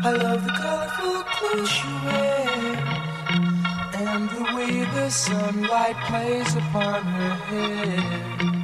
I love the colorful clothes she wears and the way the sunlight plays upon her hair.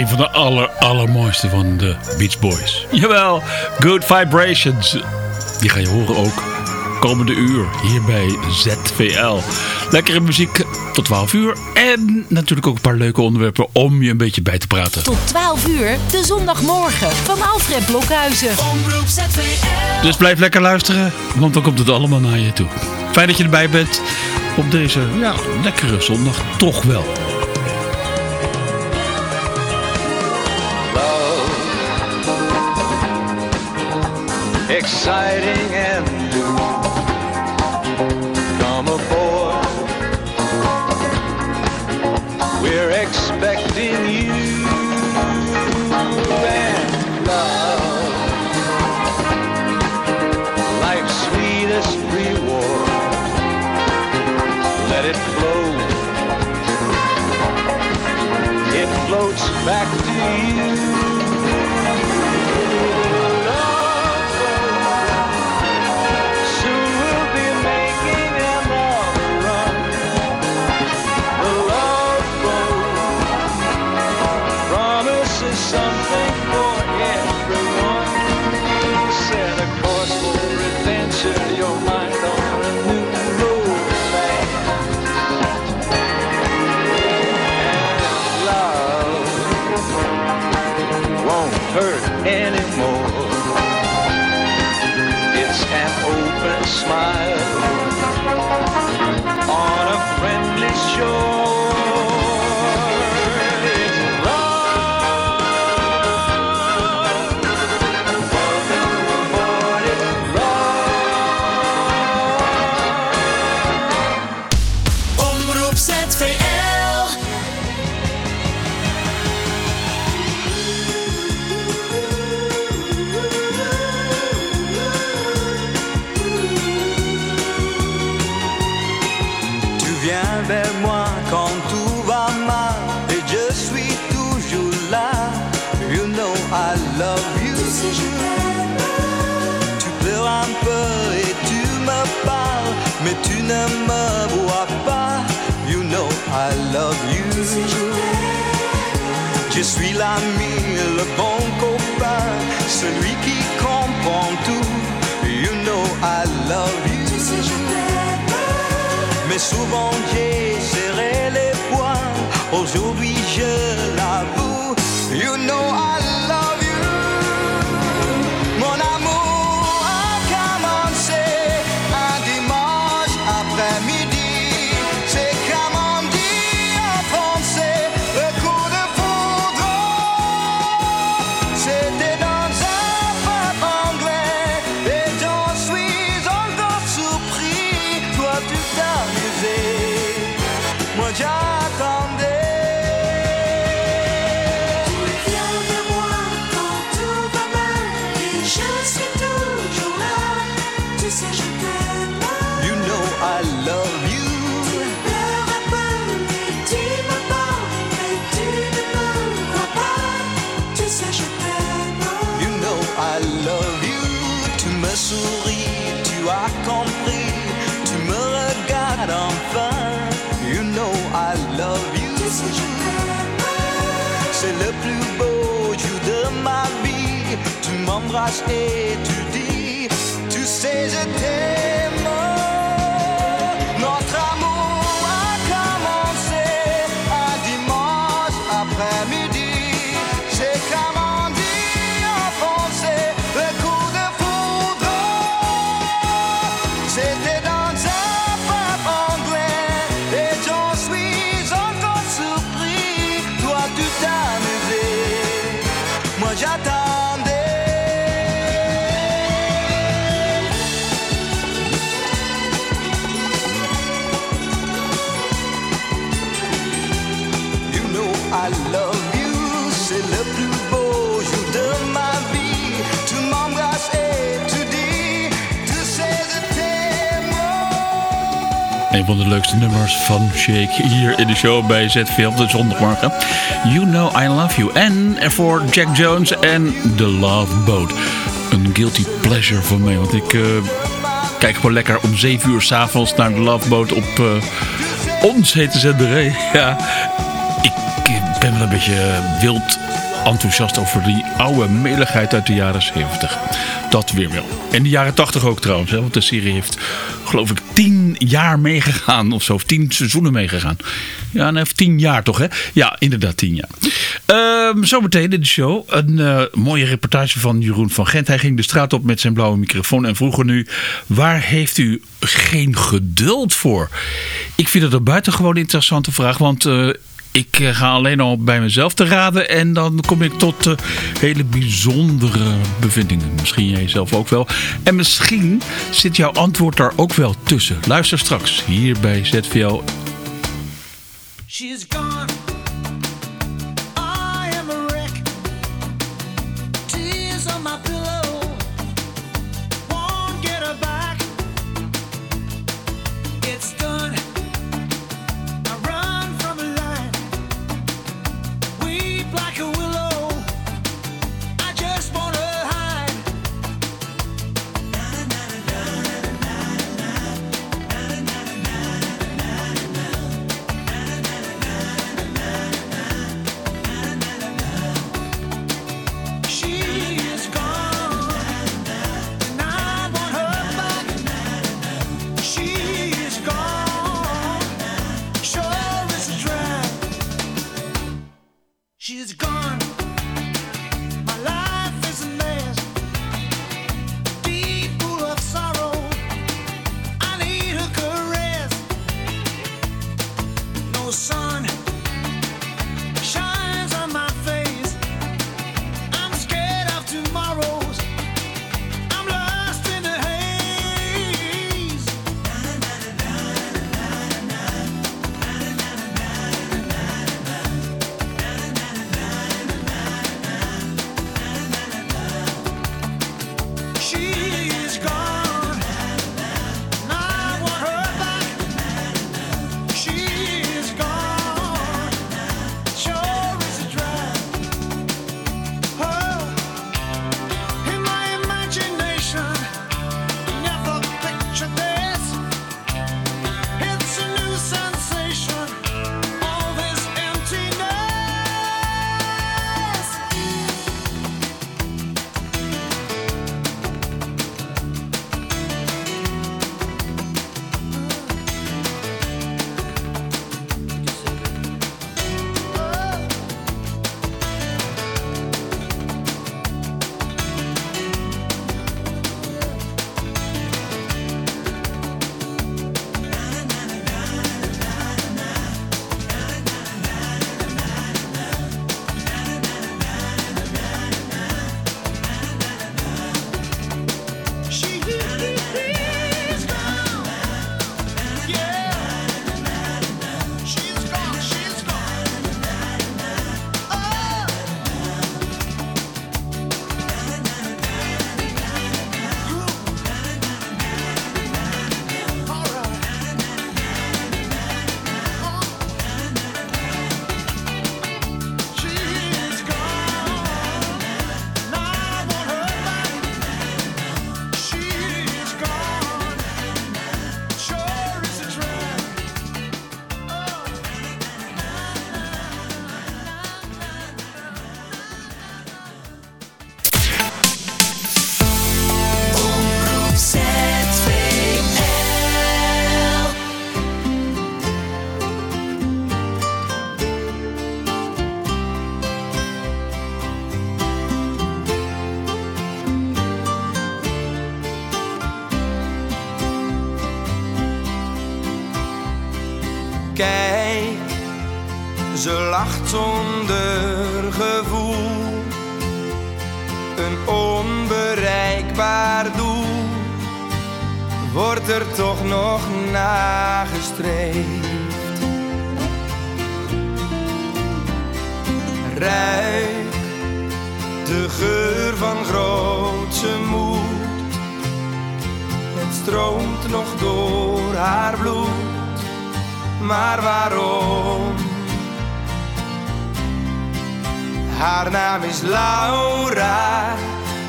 Een van de aller, allermooiste van de Beach Boys. Jawel, Good Vibrations. Die ga je horen ook komende uur hier bij ZVL. Lekkere muziek tot 12 uur. En natuurlijk ook een paar leuke onderwerpen om je een beetje bij te praten. Tot 12 uur, de zondagmorgen van Alfred Blokhuizen. Omroep ZVL. Dus blijf lekker luisteren, want dan komt het allemaal naar je toe. Fijn dat je erbij bent op deze ja, lekkere zondag. Toch wel. Exciting and new. Come aboard. We're expecting you and love. Life's sweetest reward. Let it flow. It floats back l'ami, le bon copain, celui qui comprend tout. You know I love you. Mais souvent j'ai serré les poings. Aujourd'hui je l'avoue. You know I love you. Umbra steht. Van de leukste nummers van Shake hier in de show bij ZVL op de zondagmorgen. You Know I Love You. En voor Jack Jones en The Love Boat. Een guilty pleasure voor mij. Want ik eh, kijk gewoon lekker om 7 uur s'avonds naar de Love Boat op eh, ons hete zenderij. Ja, ik ben wel een beetje wild enthousiast over die oude meligheid uit de jaren 70. Dat weer wel. En de jaren 80 ook trouwens. Hè, want de serie heeft geloof ik tien jaar meegegaan of zo. Of tien seizoenen meegegaan. Ja, nee, tien jaar toch hè? Ja, inderdaad tien jaar. Ehm, zometeen in de show een eh, mooie reportage van Jeroen van Gent. Hij ging de straat op met zijn blauwe microfoon en vroeg nu... waar heeft u geen geduld voor? Ik vind het een buitengewoon interessante vraag. Want eh, ik eh, ga alleen al bij mezelf te raden en dan kom ik tot eh, hele bijzondere bevindingen. Misschien jij zelf ook wel. En misschien zit jouw antwoord daar ook wel tussen. Luister straks hier bij ZVL. Zonder gevoel. Een onbereikbaar doel wordt er toch nog nagestreefd. Ruik de geur van grootse moed. Het stroomt nog door haar bloed, maar waarom? Haar naam is Laura,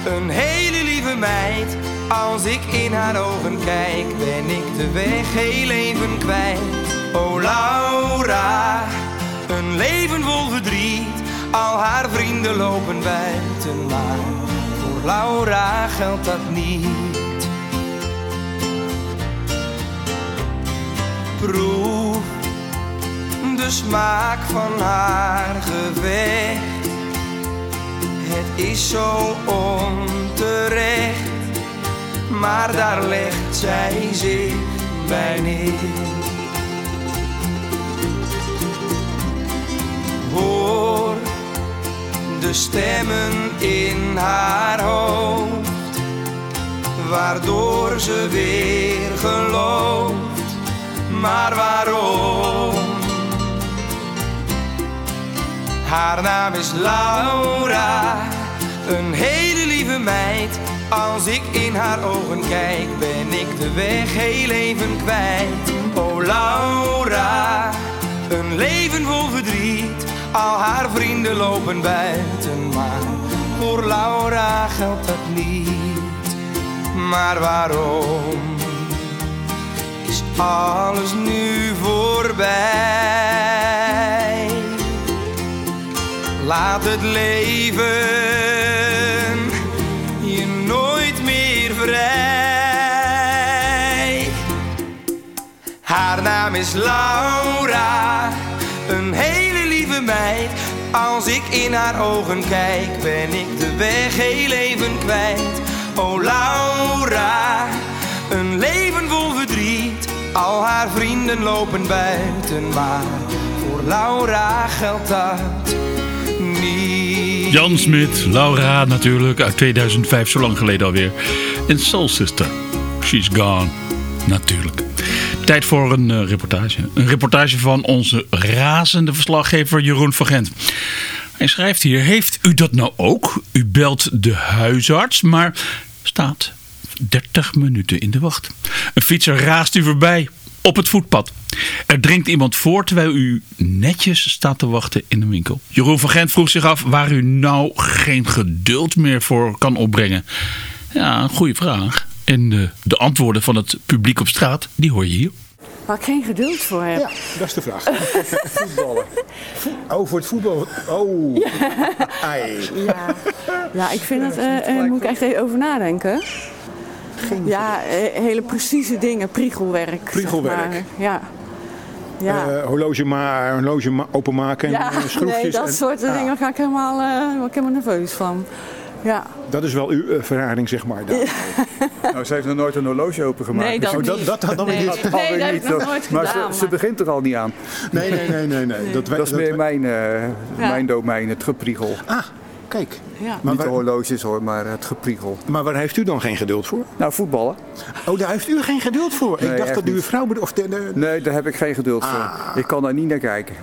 een hele lieve meid. Als ik in haar ogen kijk, ben ik de weg heel even kwijt. Oh Laura, een leven vol verdriet. Al haar vrienden lopen buiten, maar voor Laura geldt dat niet. Proef de smaak van haar gevecht. Het is zo onterecht, maar daar legt zij zich bij neer. Hoor de stemmen in haar hoofd, waardoor ze weer gelooft. Maar waarom? Haar naam is Laura, een hele lieve meid. Als ik in haar ogen kijk, ben ik de weg heel even kwijt. Oh Laura, een leven vol verdriet. Al haar vrienden lopen buiten, maar voor Laura geldt dat niet. Maar waarom is alles nu voorbij? Laat het leven je nooit meer vrij. Haar naam is Laura, een hele lieve meid. Als ik in haar ogen kijk, ben ik de weg heel even kwijt. Oh Laura, een leven vol verdriet. Al haar vrienden lopen buiten, maar voor Laura geldt dat. Jan Smit, Laura natuurlijk, uit 2005, zo lang geleden alweer. En Soul Sister, She's Gone, natuurlijk. Tijd voor een eh, reportage. Een reportage van onze razende verslaggever Jeroen van Gent. Hij schrijft hier, heeft u dat nou ook? U belt de huisarts, maar staat 30 minuten in de wacht. Een fietser raast u voorbij op het voetpad. Er dringt iemand voor terwijl u netjes staat te wachten in een winkel. Jeroen van Gent vroeg zich af waar u nou geen geduld meer voor kan opbrengen. Ja, een goede vraag. En de, de antwoorden van het publiek op straat, die hoor je hier. Waar ik geen geduld voor heb. Ja, dat is de vraag. Voetballen. Oh, voor het voetbal. Oh. Ai. Ja, ja ik vind het, eh eh, moet ik echt even over nadenken. Ja, hele precieze dingen, priegelwerk. zeg Priegelwerk. maar. Ja. Ja. Eh, horloge, maar, horloge ma- openmaken en ja, eh, schroefjes. nee, dat en- soort dingen daar ga ik helemaal, eh, word ik helemaal nerveus van. Ja, Dat is wel uw uh, verharing, zeg maar. Nou, ze heeft nog nooit een horloge opengemaakt. nee, dat Oh, dat- niet. dat- dan nee, niet. Nee, dat niet, nog nooit maar gedaan. ze, ze begint er al niet aan. Nee, nee, nee, nee. nee. Dat, Dat is meer mijn, eh, mijn domein, het gepriegel. Ah, kijk. Ja. Maar Niet de waar, horloges hoor, maar het gepriegel. maar waar heeft u dan geen geduld voor? Nou, voetballen? Oh, daar heeft u geen geduld voor. Nee, ik dacht dat u uw niet. vrouw bedoelde. Of de, de- Nee, daar heb ik geen geduld Ah. voor. Ik kan daar niet naar kijken.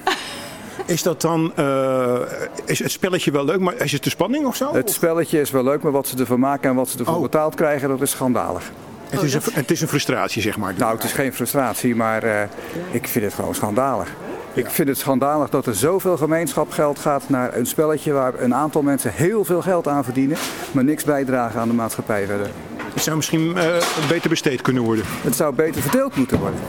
is dat dan. eh, is het spelletje wel leuk, maar is het de spanning of zo? Het spelletje is wel leuk, maar wat ze ervan maken en wat ze ervoor Oh. betaald krijgen, dat is schandalig. het, is een, het is een frustratie, zeg maar. Nou, het is geen frustratie, maar eh, ik vind het gewoon schandalig. Ik vind het schandalig dat er zoveel gemeenschapgeld gaat naar een spelletje waar een aantal mensen heel veel geld aan verdienen, maar niks bijdragen aan de maatschappij verder. Het zou misschien eh, beter besteed kunnen worden. Het zou beter verdeeld moeten worden.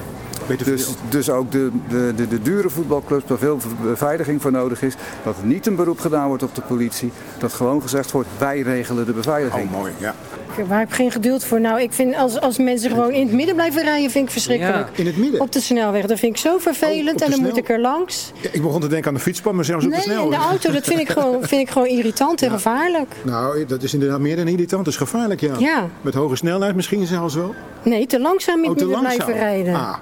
Beter Dus, verdeeld. dus ook de, de, de, de dure voetbalclubs waar veel beveiliging voor nodig is. Dat er niet een beroep gedaan wordt op de politie. Dat gewoon gezegd wordt, wij regelen de beveiliging. Oh, mooi. Ja. Waar heb ik geen geduld voor? Nou, ik vind als, als mensen gewoon in het midden blijven rijden, vind ik verschrikkelijk. In het midden. Op de snelweg, dat vind ik zo vervelend. Oh, en dan moet ik er langs. Ja, ik begon te denken aan de fietspad, maar zelfs op de Nee, in snelweg. de auto, dat vind ik gewoon, vind ik gewoon irritant en gevaarlijk. Nou, dat is inderdaad meer dan irritant. Dat is gevaarlijk, ja. Ja. Met hoge snelheid misschien zelfs wel. Nee, te langzaam in Oh, het midden langzaam. blijven rijden. Ah,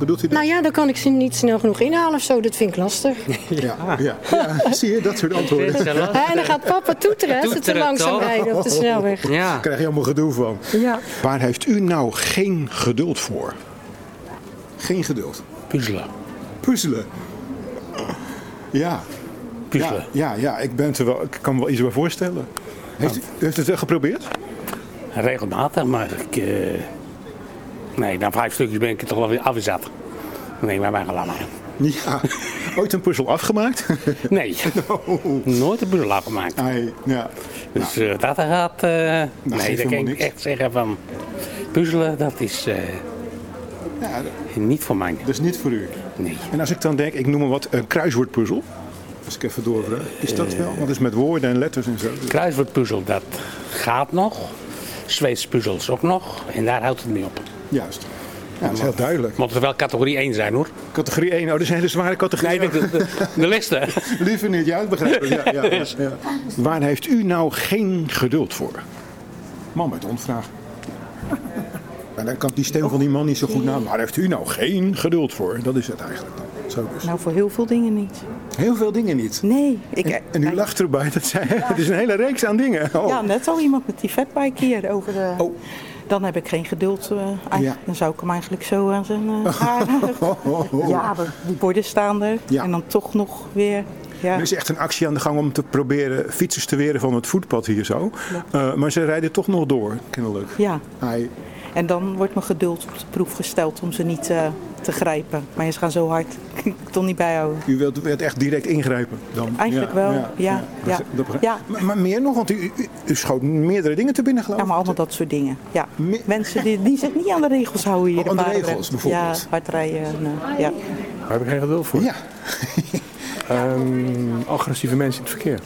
Bedoelt u dat? Nou ja, dan kan ik ze niet snel genoeg inhalen of zo. Dat vind ik lastig. Ja, ja, ja. zie je, dat soort antwoorden. En dan gaat papa toeteren als ze te langzaam toch? rijden op de snelweg. Ja. Daar krijg je allemaal gedoe van. Ja. Waar heeft u nou geen geduld voor? Geen geduld. Puzzelen. Puzzelen. Ja. Puzzelen. Ja, ja, ja ik, ben het er wel, ik kan me wel iets bij voorstellen. Heeft u, u heeft het wel geprobeerd? Regelmatig, maar ik... eh, nee, na vijf stukjes ben ik er toch wel weer afgezet. Nee, maar wij gaan laten. Ja. Ooit een puzzel afgemaakt? Nee, nooit een puzzel afgemaakt. Nee, ja. Dus eh, dat gaat... eh, nee, dat kan ik echt zeggen van... Puzzelen, dat is eh, ja, dat niet voor mij. dat is niet voor u. Nee. En als ik dan denk, ik noem maar wat, een kruiswoordpuzzel. Als ik even doorvraag. Is dat wel? Want het is met woorden en letters en zo. Kruiswoordpuzzel, dat gaat nog. Zweedse puzzels ook nog. En daar houdt het mee op. Juist. Ja, dat is heel duidelijk. Moet er wel categorie 1 zijn hoor. Categorie 1, oh, dat is een hele zware categorie. Nee, de, de, de, de liste. Liever niet, ja, dat begrijp ik. Ja, ja, ja, ja. Waar heeft u nou geen geduld voor? Man met onvraag. En dan kan die stem van die man niet zo goed na. Waar heeft u nou geen geduld voor? Dat is het eigenlijk. Zo dus. Nou, voor heel veel dingen niet. Heel veel dingen niet. Nee, ik, En, en u lacht erbij. Dat zijn, het is een hele reeks aan dingen. Oh. Ja, net al iemand met die fatbike hier over de... Oh. Dan heb ik geen geduld. eh, eigenlijk- Ja. Dan zou ik hem eigenlijk zo aan zijn eh, haar... ja, die borden staan er. Ja. En dan toch nog weer... Ja. Er is echt een actie aan de gang om te proberen fietsers te weren van het voetpad hier zo. Eh, maar ze rijden toch nog door, kennelijk. ja. Hij, En dan wordt mijn geduld op de proef gesteld om ze niet eh, te grijpen. Maar ze gaan zo hard. Ik kan het toch niet bijhouden. u wilt, wilt echt direct ingrijpen dan? Eigenlijk wel, ja, ja. dat Ja. Maar, maar meer nog, want u, u, u schoot meerdere dingen te binnen geloof Ja, maar allemaal dat soort dingen. Ja. Me- Mensen die, die zich niet aan de regels houden hier. Oh, aan de regels, bijvoorbeeld. Ja, hard rijden. En, eh, ja. Daar heb ik geen geduld voor. Ja. Ehm, agressieve mensen in het verkeer.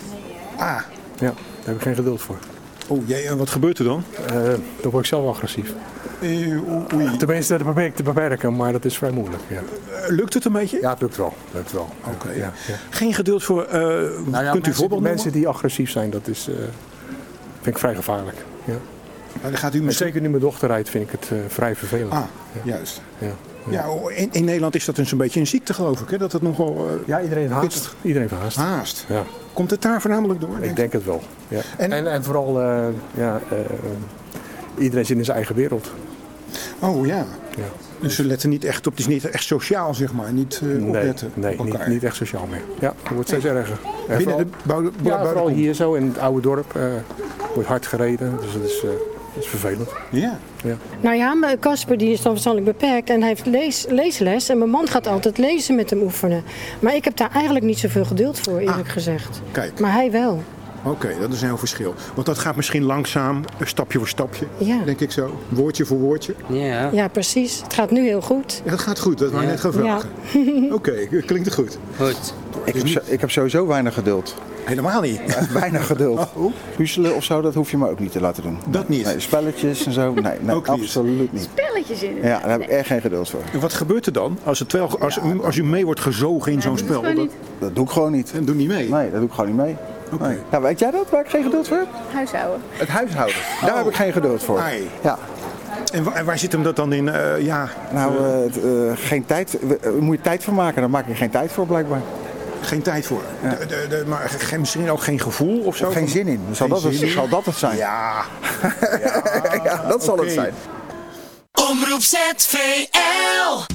Ah, Ja, daar heb ik geen geduld voor. Oh jee, en wat gebeurt er dan? Eh, dan word ik zelf agressief. Eh, oei. Tenminste, dat probeer ik te beperken, maar dat is vrij moeilijk. Ja, Eh, Lukt het een beetje? ja het lukt wel. Lukt wel. Oké. Ja, ja. Geen geduld voor, Nou kunt u voorbeeld mensen die agressief zijn, dat is, vind ik vrij gevaarlijk. Ja. Maar dan gaat u misschien... zeker nu mijn dochter rijdt, vind ik het vrij vervelend. Ah, juist. Ja. Ja, in, in Nederland is dat een beetje een ziekte geloof ik, hè? dat het nogal eh, ja, iedereen haast. pittig- Iedereen verhaast. haast. Ja. Komt het daar voornamelijk door? Ik denk het wel. Ja. En- En, en, vooral, eh, ja, eh, iedereen zit in zijn eigen wereld. Oh ja. Ja. Dus ze letten niet echt op, het is niet echt sociaal zeg maar, niet Nee, opletten nee op niet, niet echt sociaal meer. Ja, het wordt steeds erger. En Binnen de bouw, bouw, ja, bouw- vooral hier zo in het oude dorp wordt hard gereden. Dus dat is, dat is vervelend. Ja. Ja. Nou ja, maar Casper die is dan verstandelijk beperkt en hij heeft lees, leesles. En mijn man gaat altijd lezen met hem oefenen. Maar ik heb daar eigenlijk niet zoveel geduld voor, eerlijk gezegd. Kijk, Maar hij wel. oké, dat is een heel verschil. Want dat gaat misschien langzaam, stapje voor stapje, Ja. denk ik zo. Woordje voor woordje. Ja. Ja, precies. Het gaat nu heel goed. Ja, het gaat goed, dat wou ik net gaan vragen. Oké, klinkt het goed. Goed. Ik heb, zo- ik heb sowieso weinig geduld. Helemaal niet. Weinig geduld. Oh, Puzzelen of zo, dat hoef je me ook niet te laten doen. dat niet. Nee, spelletjes en zo, nee, nee Ook niet. absoluut niet. Spelletjes in. Ja, daar heb ik echt geen geduld voor. En wat gebeurt er dan als, het wel, als, als u mee wordt gezogen in zo'n spel? Dat, doe ik gewoon niet. en doe niet mee. Nee, dat doe ik gewoon niet mee. Oké. Nee. Ja, weet jij dat, waar ik geen geduld voor heb? Huishouden. Het huishouden. Daar heb ik geen geduld voor. Ai. Ja, En, wa- en waar zit hem dat dan in? Eh, ja, nou, eh, het, eh, geen tijd. moet je tijd voor maken, dan maak je geen tijd voor blijkbaar. Geen tijd voor. De, de, de- maar geen, misschien ook geen gevoel of zo? Of geen zin in. Zal, Geen dat het, zal dat het zijn? Ja. Ja, dat zal het zijn. Omroep ZVL.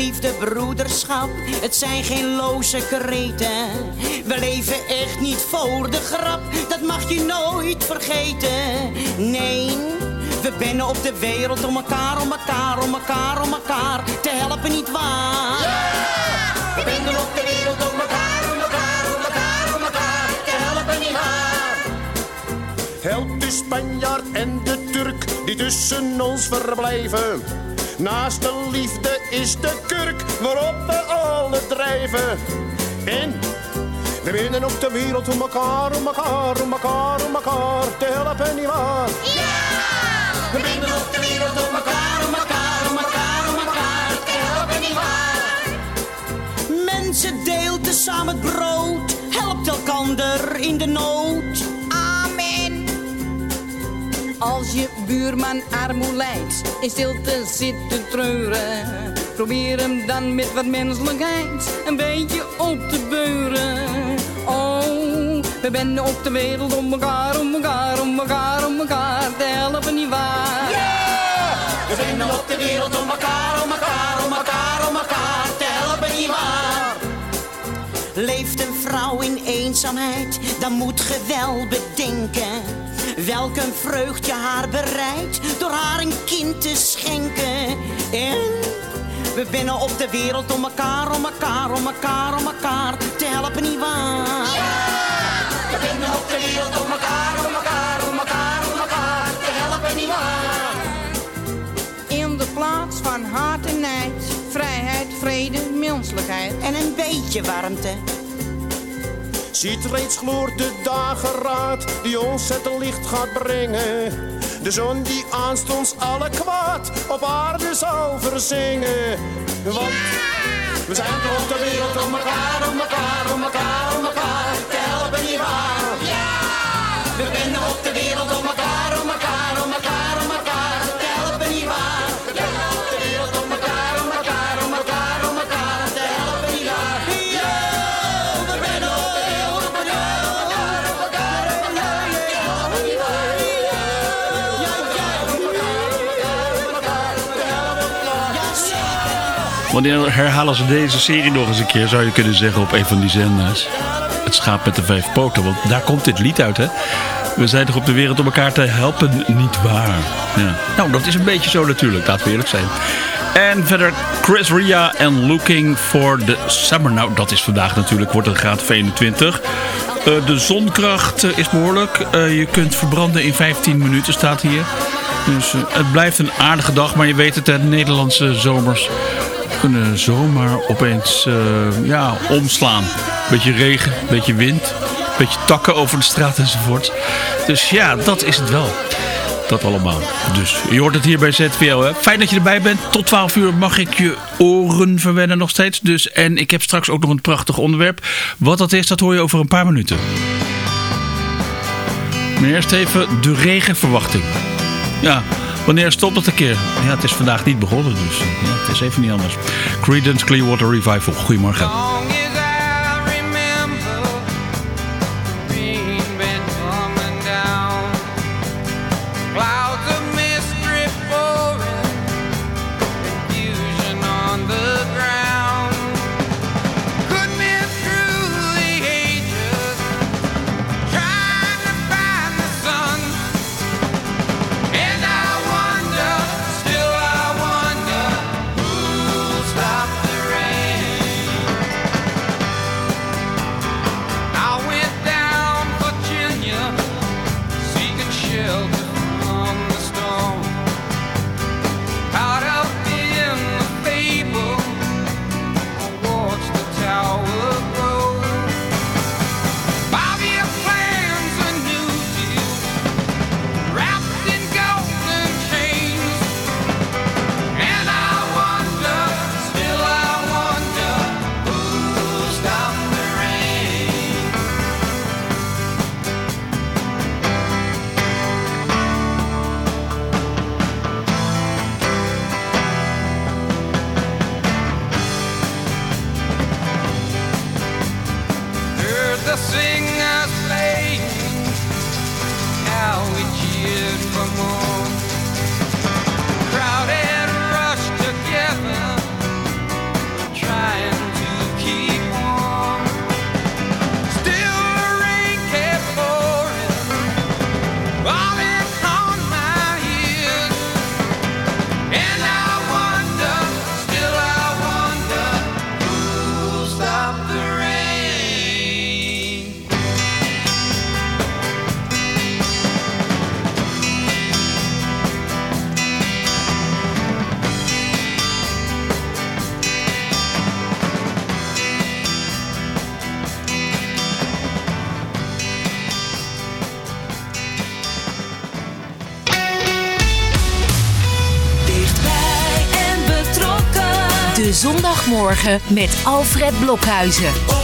Liefde, broederschap, het zijn geen loze kreten. We leven echt niet voor de grap, dat mag je nooit vergeten. Nee, we bennen op de wereld om elkaar, om elkaar, om elkaar, om elkaar te helpen, niet waar? We bennen op de wereld om elkaar, om elkaar, om elkaar, om elkaar te helpen, niet waar? Help de Spanjaard en de Turk die tussen ons verblijven. Naast de liefde is de kurk waarop we alle drijven. En we winnen op de wereld om elkaar, om elkaar, om elkaar, om elkaar te helpen, nietwaar? We binden op de wereld om elkaar, om elkaar, om elkaar, om elkaar te helpen, nietwaar? Mensen deelt samen het brood, helpt elkander in de nood. Amen. Buurman armoe lijdt, in stilte zit te treuren. Probeer hem dan met wat menselijkheid een beetje op te beuren. Oh, we zijn op de wereld om elkaar, om elkaar, om elkaar, om elkaar te helpen, nietwaar? We zijn op de wereld om elkaar, om elkaar, om elkaar, om elkaar te helpen, nietwaar? Leeft een vrouw in eenzaamheid, dan moet ge wel bedenken. Welk een vreugd je haar bereidt, door haar een kind te schenken. En we binnen op de wereld om elkaar, om elkaar, om elkaar, om elkaar te helpen, nietwaar? We binnen op de wereld om elkaar, om elkaar, om elkaar, om elkaar te helpen, nietwaar? In de plaats van haat en nijd, vrijheid, vrede, menselijkheid. En een beetje warmte. Ziet reeds gloort de dageraad die ons het licht gaat brengen. De zon die aanstonds alle kwaad op aarde zal verzingen. Want we zijn op de wereld om elkaar, om elkaar, om elkaar, om elkaar te helpen, nietwaar? Ja! We binnen op de wereld om elkaar, Wanneer herhalen ze deze serie nog eens een keer, zou je kunnen zeggen op een van die zenders. Het schaap met de vijf poten, want daar komt dit lied uit, hè? We zijn toch op de wereld om elkaar te helpen, niet waar? Ja. Nou, dat is een beetje zo natuurlijk, laten we eerlijk zijn. En verder Chris Ria en Looking for the Summer. Nou, dat is vandaag natuurlijk, wordt een graad of 21. Eh, de zonkracht eh, is behoorlijk. Eh, je kunt verbranden in 15 minuten, staat hier. Dus het blijft een aardige dag, maar je weet het, de Nederlandse zomers kunnen zomaar opeens eh, ja, omslaan. Beetje regen, beetje wind, beetje takken over de straat enzovoort. Dus ja, dat is het wel. Dat allemaal. Dus je hoort het hier bij ZVL. Hè? Fijn dat je erbij bent. Tot 12 uur mag ik je oren verwennen nog steeds. Dus, en ik heb straks ook nog een prachtig onderwerp. Wat dat is, dat hoor je over een paar minuten. Maar eerst even de regenverwachting. Ja, wanneer stopt het een keer? Ja, het is vandaag niet begonnen, dus ja, het is even niet anders. Creedence Clearwater Revival. Goedemorgen. Zondagmorgen met Alfred Blokhuizen.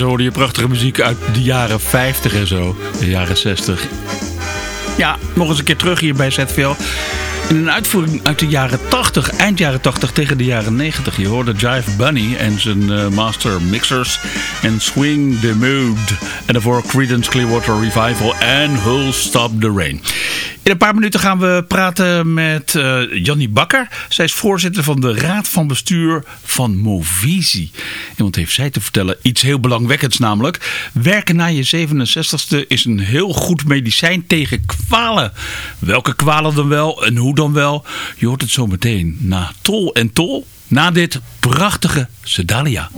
Zo hoorde je prachtige muziek uit de jaren 50 en zo. De jaren 60. Ja, nog eens een keer terug hier bij ZVL. In een uitvoering uit de jaren 80, eind jaren 80 tegen de jaren 90. Je hoorde Jive Bunny en zijn eh, master mixers en Swing the Mood. En daarvoor Creedence Clearwater Revival en Who'll Stop the Rain. In een paar minuten gaan we praten met uh, Jannie Bakker. Zij is voorzitter van de Raad van Bestuur van Movisie. En wat heeft zij te vertellen? Iets heel belangwekkends namelijk. Werken na je 67ste is een heel goed medicijn tegen kwalen. Welke kwalen dan wel en hoe dan wel? Je hoort het zo meteen na Tol en Tol. Na dit prachtige Sedalia.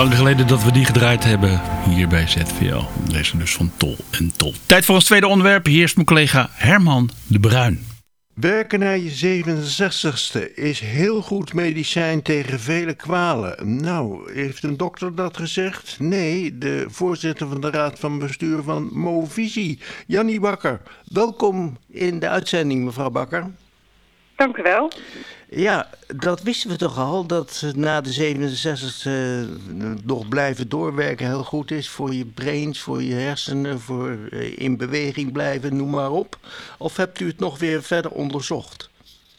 Lang geleden dat we die gedraaid hebben hier bij ZVL. Deze dus van Tol en Tol. Tijd voor ons tweede onderwerp. Hier is mijn collega Herman de Bruin. Werken naar je 67ste is heel goed medicijn tegen vele kwalen. Nou, heeft een dokter dat gezegd? Nee, de voorzitter van de raad van bestuur van Movisie, Jannie Bakker. Welkom in de uitzending, mevrouw Bakker. Dank u wel. Ja, dat wisten we toch al, dat na de 67 e nog blijven doorwerken heel goed is voor je brains, voor je hersenen, voor eh, in beweging blijven, noem maar op. Of hebt u het nog weer verder onderzocht?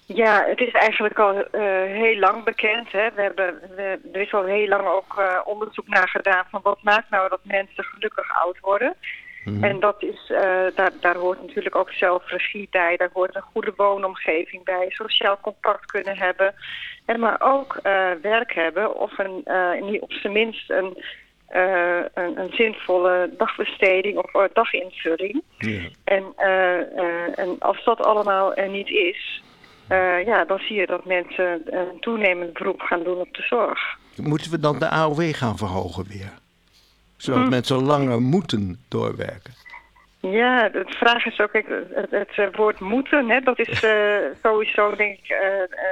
Ja, het is eigenlijk al eh, heel lang bekend. Hè. We hebben, we, er is al heel lang ook eh, onderzoek naar gedaan van wat maakt nou dat mensen gelukkig oud worden. Mhm. En dat is, eh, daar, daar hoort natuurlijk ook zelfregie bij. Daar hoort een goede woonomgeving bij. Sociaal contact kunnen hebben. En maar ook eh, werk hebben. Of een, niet op zijn minst een, een, een zinvolle dagbesteding of daginvulling. En, en als dat allemaal er niet is... ja, dan zie je dat mensen een toenemend beroep gaan doen op de zorg. Moeten we dan de AOW gaan verhogen weer? Zodat Hm. mensen langer moeten doorwerken. Ja, de vraag is ook, het, het eh, woord moeten, hè, dat is eh, sowieso denk ik eh,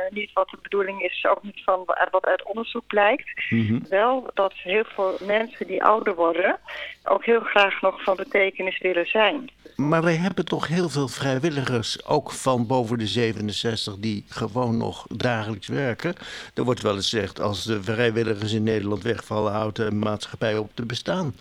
niet wat de bedoeling is, ook niet van wa- wat uit onderzoek blijkt. Mhm. Wel dat heel veel mensen die ouder worden ook heel graag nog van betekenis willen zijn. Maar wij hebben toch heel veel vrijwilligers, ook van boven de 67, die gewoon nog dagelijks werken. Er wordt wel eens gezegd, als de vrijwilligers in Nederland wegvallen, houdt de maatschappij op te bestaan.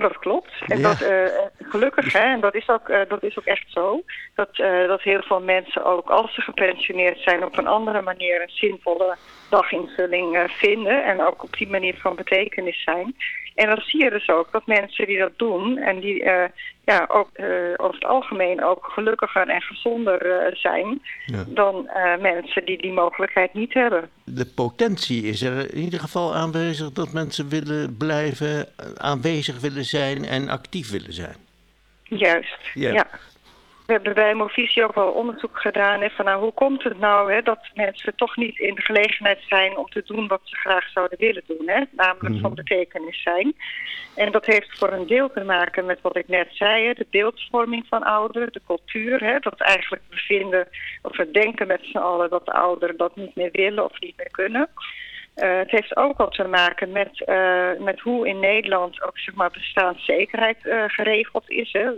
Dat klopt. En Ja. dat, eh, gelukkig, hè, en dat is, ook, eh, dat is ook echt zo, dat, eh, dat heel veel mensen ook als ze gepensioneerd zijn op een andere manier een zinvolle daginvulling vinden en ook op die manier van betekenis zijn. En dan zie je dus ook dat mensen die dat doen en die eh, ja, ook, eh, over het algemeen ook gelukkiger en gezonder eh, zijn Ja. dan mensen die die mogelijkheid niet hebben. De potentie is er in ieder geval aanwezig dat mensen willen blijven, aanwezig willen zijn en actief willen zijn. Juist, Ja. ja. We hebben bij Movisie ook wel onderzoek gedaan. Hè, van, nou, hoe komt het nou hè, dat mensen toch niet in de gelegenheid zijn om te doen wat ze graag zouden willen doen. Hè? Namelijk van betekenis zijn. En dat heeft voor een deel te maken met wat ik net zei. Hè, de beeldvorming van ouderen, de cultuur. Hè, dat eigenlijk we vinden of we denken met z'n allen dat de ouderen dat niet meer willen of niet meer kunnen. Eh, het heeft ook wat te maken met, eh, met hoe in Nederland ook zeg maar, bestaanszekerheid eh, geregeld is. Hè.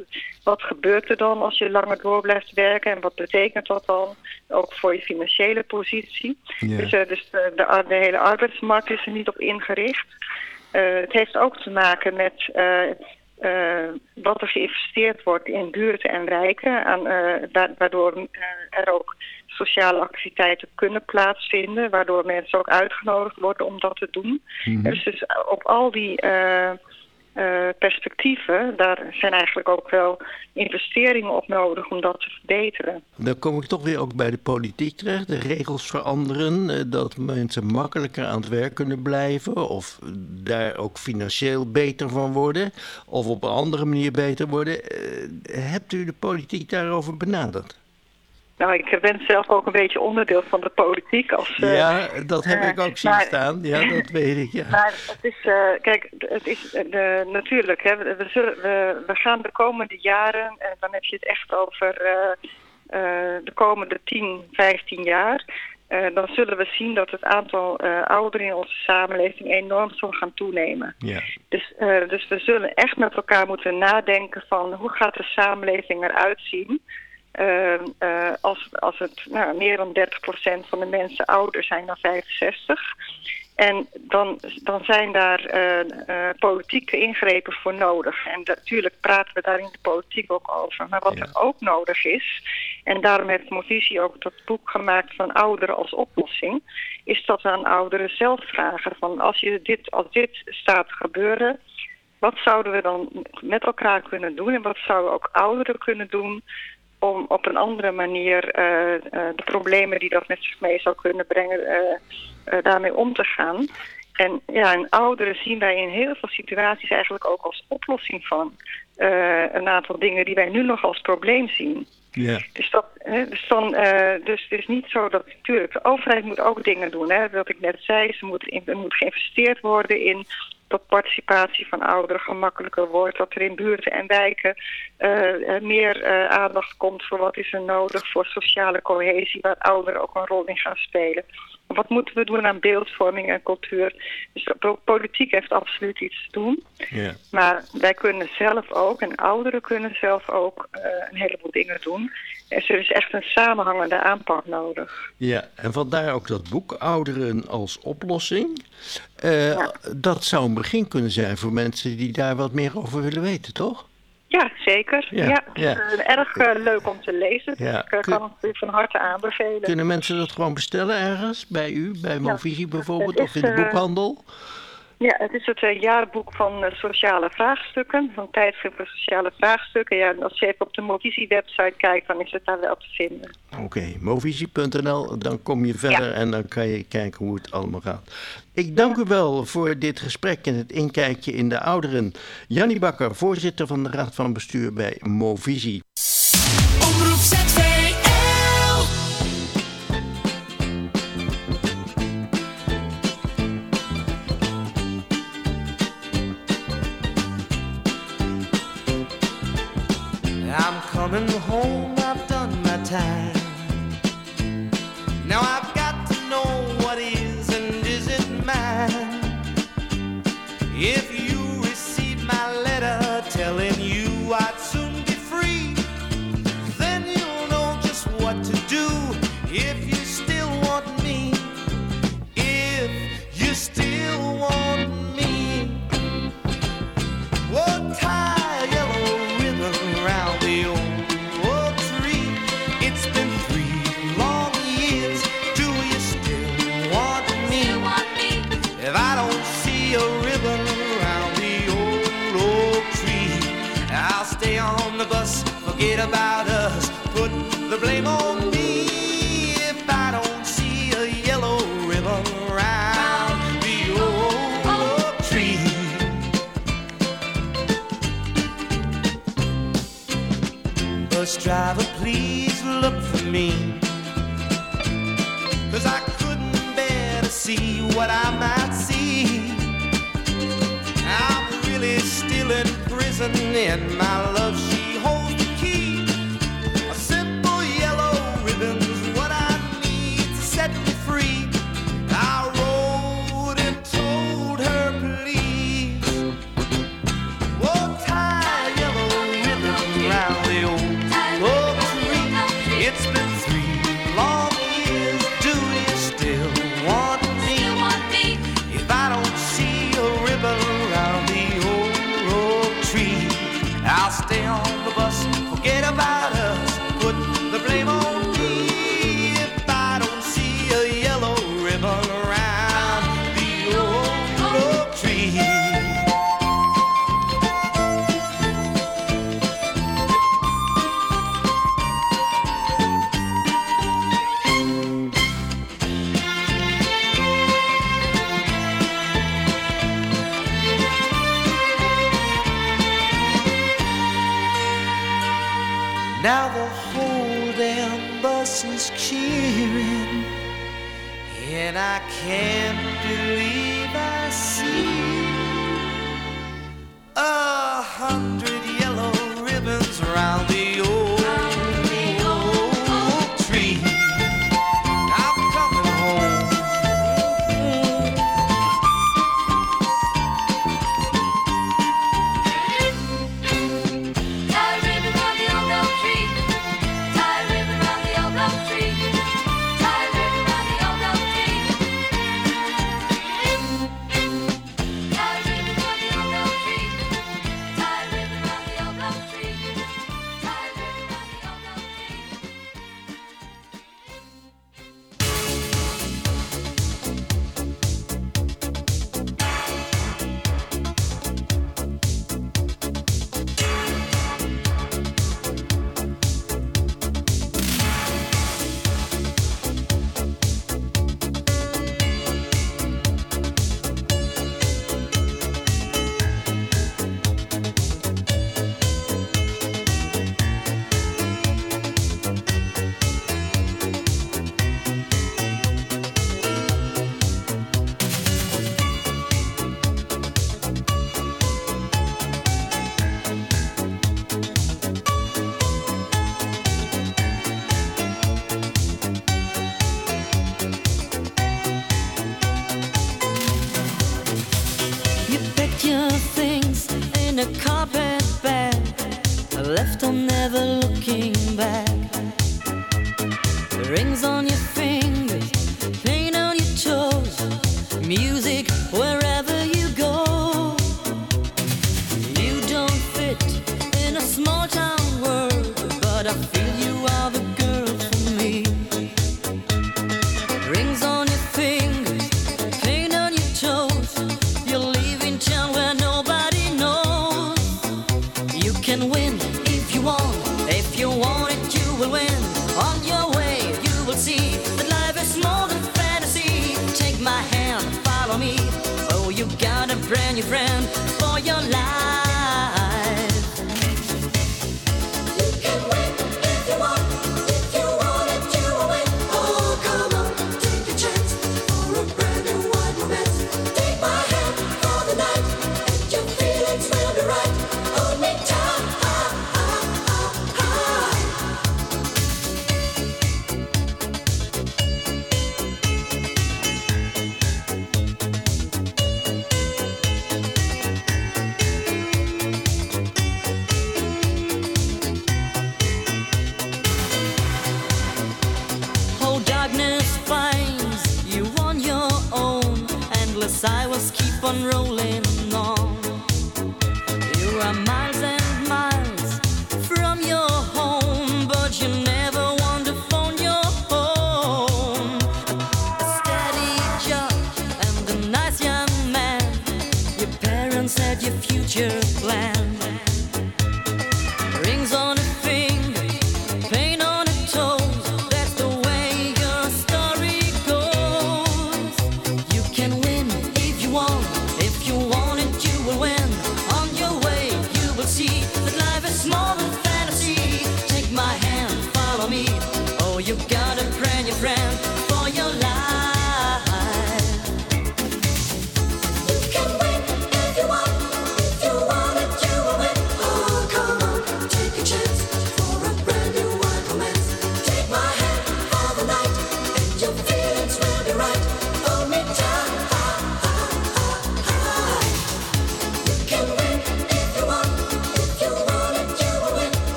Wat gebeurt er dan als je langer door blijft werken en wat betekent dat dan ook voor je financiële positie? Dus, dus de, de, hele arbeidsmarkt is er niet op ingericht. Het heeft ook te maken met wat er geïnvesteerd wordt in buurten en wijken, aan, eh, waardoor eh, er ook sociale activiteiten kunnen plaatsvinden, waardoor mensen ook uitgenodigd worden om dat te doen. Mhm. Dus, dus op al die eh, perspectieven, daar zijn eigenlijk ook wel investeringen op nodig om dat te verbeteren. Dan kom ik toch weer ook bij de politiek terecht. De regels veranderen, eh, dat mensen makkelijker aan het werk kunnen blijven of daar ook financieel beter van worden of op een andere manier beter worden. Eh, Hebt u de politiek daarover benaderd? Nou, ik ben zelf ook een beetje onderdeel van de politiek. Als, eh, Ja, dat heb eh, ik ook zien maar- staan. Ja, dat weet ik. Ja. Maar het is, eh, kijk, het is eh, natuurlijk, hè, we, we, zullen, we, we gaan de komende jaren, en dan heb je het echt over eh, eh, de komende 10, 15 jaar, eh, dan zullen we zien dat het aantal eh, ouderen in onze samenleving enorm zal gaan toenemen. Ja. Dus, eh, dus we zullen echt met elkaar moeten nadenken van hoe gaat de samenleving eruit zien eh, eh, als, als het nou, meer dan 30% van de mensen ouder zijn dan 65. En dan, dan zijn daar eh, eh, politieke ingrepen voor nodig. En natuurlijk praten we daar in de politiek ook over. Maar wat er ook nodig is, en daarom heeft Movisie ook dat boek gemaakt van ouderen als oplossing, is dat we aan ouderen zelf vragen van als, je dit, als dit staat te gebeuren, wat zouden we dan met elkaar kunnen doen en wat zouden ook ouderen kunnen doen om op een andere manier eh, eh, de problemen die dat met zich mee zou kunnen brengen, eh, daarmee om te gaan. En ja, en ouderen zien wij in heel veel situaties eigenlijk ook als oplossing van een aantal dingen die wij nu nog als probleem zien. Ja. Dus, dat, hè, dus, dan, dus het is niet zo dat natuurlijk de overheid moet ook dingen doen. Hè, wat ik net zei, ze moet in, er moet geïnvesteerd worden in dat participatie van ouderen gemakkelijker wordt. Dat er in buurten en wijken eh, eh, meer eh, aandacht komt voor wat is er nodig voor sociale cohesie, waar ouderen ook een rol in gaan spelen. Wat moeten we doen aan beeldvorming en cultuur? Dus politiek heeft absoluut iets te doen. Maar wij kunnen zelf ook, en ouderen kunnen zelf ook een heleboel dingen doen. Er is echt een samenhangende aanpak nodig. Ja, en vandaar ook dat boek Ouderen als oplossing. Eh, Dat zou een begin kunnen zijn voor mensen die daar wat meer over willen weten, toch? Ja, zeker. Ja, Ja, eh, erg eh, leuk om te lezen. Dus ik kan het u van harte aanbevelen. Kunnen mensen dat gewoon bestellen ergens? Bij u, bij Movisie bijvoorbeeld, of in de boekhandel? Ja, het is het eh, jaarboek van eh, sociale vraagstukken, van tijdschrift voor sociale vraagstukken. Ja, en als je even op de Movisie-website kijkt, dan is het daar wel te vinden. Oké, movisie.nl, dan kom je verder en dan kan je kijken hoe het allemaal gaat. Ik dank u wel voor dit gesprek en het inkijkje in de ouderen. Jannie Bakker, voorzitter van de Raad van Bestuur bij Movisie.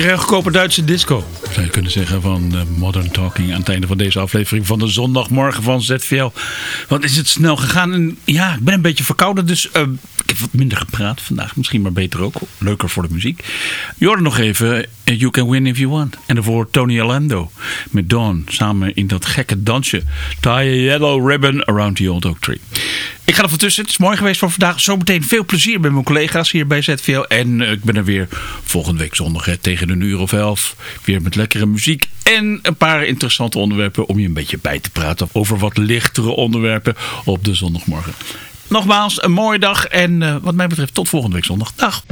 On. Lekker heel goedkope Duitse disco. Zou je kunnen zeggen van eh, Modern Talking aan het einde van deze aflevering van de zondagmorgen van ZVL. Wat is het snel gegaan. Ja, ik ben een beetje verkouden, dus eh, ik heb wat minder gepraat vandaag. Misschien maar beter ook. Leuker voor de muziek. Hoorde nog even eh, You Can Win If You Want. En daarvoor Tony Orlando met Dawn samen in dat gekke dansje. Tie a yellow ribbon around the old oak tree. Ik ga er van tussen. Het is mooi geweest voor vandaag. Zometeen veel plezier met mijn collega's hier bij ZVL. En eh, ik ben er weer volgende week zondag tegen een uur of elf. Weer met lekkere muziek. En een paar interessante onderwerpen om je een beetje bij te praten. Over wat lichtere onderwerpen op de zondagmorgen. Nogmaals, een mooie dag. En eh, wat mij betreft tot volgende week zondag. Dag.